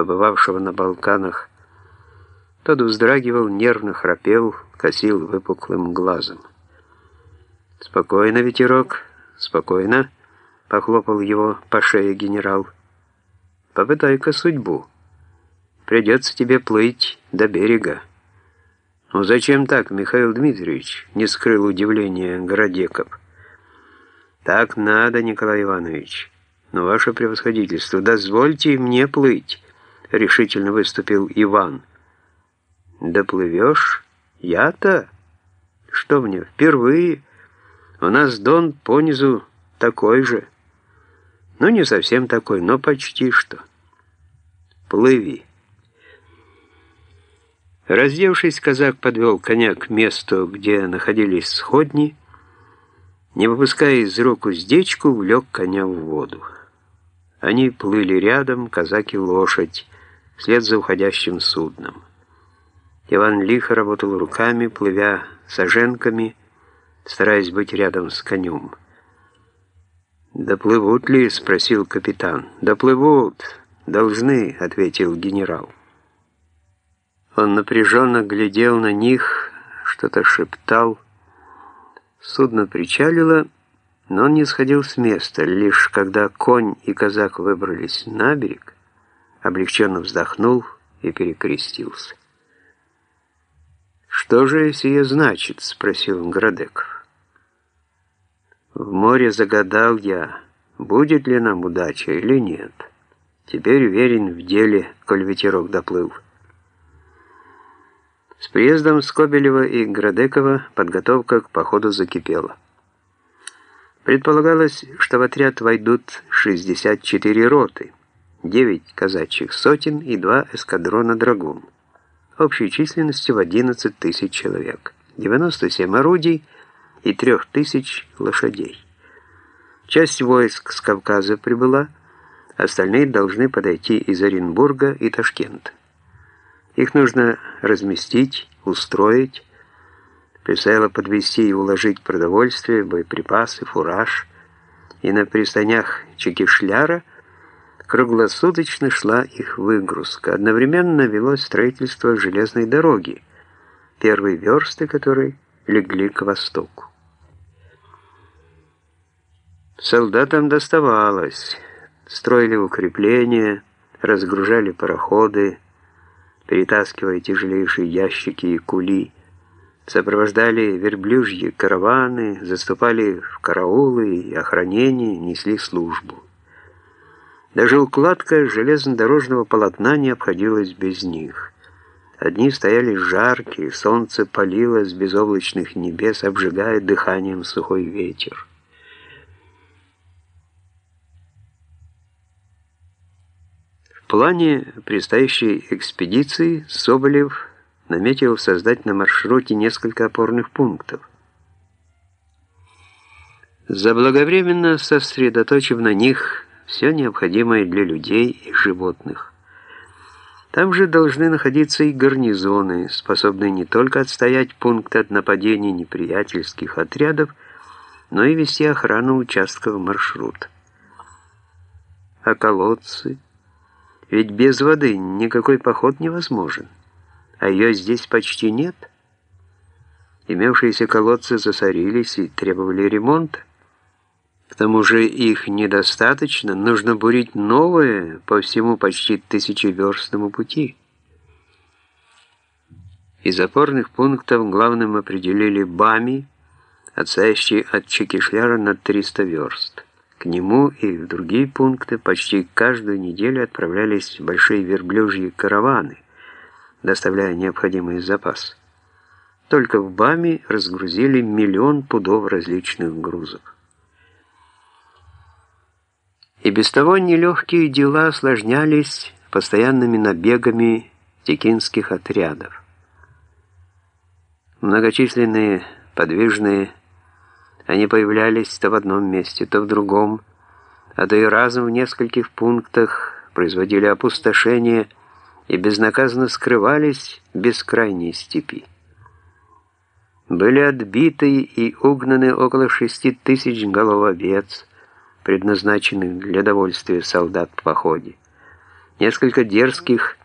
побывавшего на Балканах, тот вздрагивал, нервно храпел, косил выпуклым глазом. «Спокойно, ветерок, спокойно», — похлопал его по шее генерал. «Попытай-ка судьбу. Придется тебе плыть до берега». «Ну зачем так, Михаил Дмитриевич?» — не скрыл удивления Городеков. «Так надо, Николай Иванович. Но ваше превосходительство, дозвольте мне плыть», — решительно выступил Иван. «Доплывешь? Я-то? Что мне, впервые? У нас дон понизу такой же. Ну, не совсем такой, но почти что. Плыви». Раздевшись, казак подвел коня к месту, где находились сходни, не выпуская из рук уздечку, влек коня в воду. Они плыли рядом, казаки лошадь, вслед за уходящим судном. Иван лихо работал руками, плывя саженками, стараясь быть рядом с конем. «Доплывут ли?» — спросил капитан. «Доплывут. Должны», — ответил генерал. Он напряженно глядел на них, что-то шептал. Судно причалило, но он не сходил с места. Лишь когда конь и казак выбрались на берег, облегченно вздохнул и перекрестился. «Что же сие значит?» — спросил Градеков. «В море загадал я, будет ли нам удача или нет. Теперь верен в деле, коль ветерок доплыл». С приездом Скобелева и Градекова подготовка к походу закипела. Предполагалось, что в отряд войдут 64 роты, 9 казачьих сотен и 2 эскадрона «Драгун», общей численностью в 11 тысяч человек, 97 орудий и 3 тысяч лошадей. Часть войск с Кавказа прибыла, остальные должны подойти из Оренбурга и Ташкента. Их нужно разместить, устроить, предстояло подвести и уложить продовольствие, боеприпасы, фураж, и на пристанях Чекишляра круглосуточно шла их выгрузка. Одновременно велось строительство железной дороги, первые версты которой легли к востоку. Солдатам доставалось, строили укрепления, разгружали пароходы, перетаскивая тяжелейшие ящики и кули, сопровождали верблюжьи караваны, заступали в караулы и охранение, несли службу. Даже укладка железнодорожного полотна не обходилась без них. Одни стояли жаркие, солнце палило с безоблачных небес, обжигая дыханием сухой ветер. плане предстоящей экспедиции Соболев наметил создать на маршруте несколько опорных пунктов. Заблаговременно сосредоточив на них все необходимое для людей и животных. Там же должны находиться и гарнизоны, способные не только отстоять пункты от нападений неприятельских отрядов, но и вести охрану участков маршрута. А колодцы – ведь без воды никакой поход невозможен, а ее здесь почти нет. Имевшиеся колодцы засорились и требовали ремонта. К тому же их недостаточно, нужно бурить новые по всему почти тысячеверстному пути. Из опорных пунктов главным определили Бами, отстоящий от Чекишляра на 300 верст. К нему и в другие пункты почти каждую неделю отправлялись большие верблюжьи караваны, доставляя необходимый запас. Только в Баме разгрузили миллион пудов различных грузов. И без того нелегкие дела осложнялись постоянными набегами текинских отрядов. Многочисленные подвижные они появлялись то в одном месте, то в другом, а то и разом в нескольких пунктах производили опустошение и безнаказанно скрывались в бескрайней степи. Были отбиты и угнаны около шести тысяч голов овец, предназначенных для довольствия солдат в походе. Несколько дерзких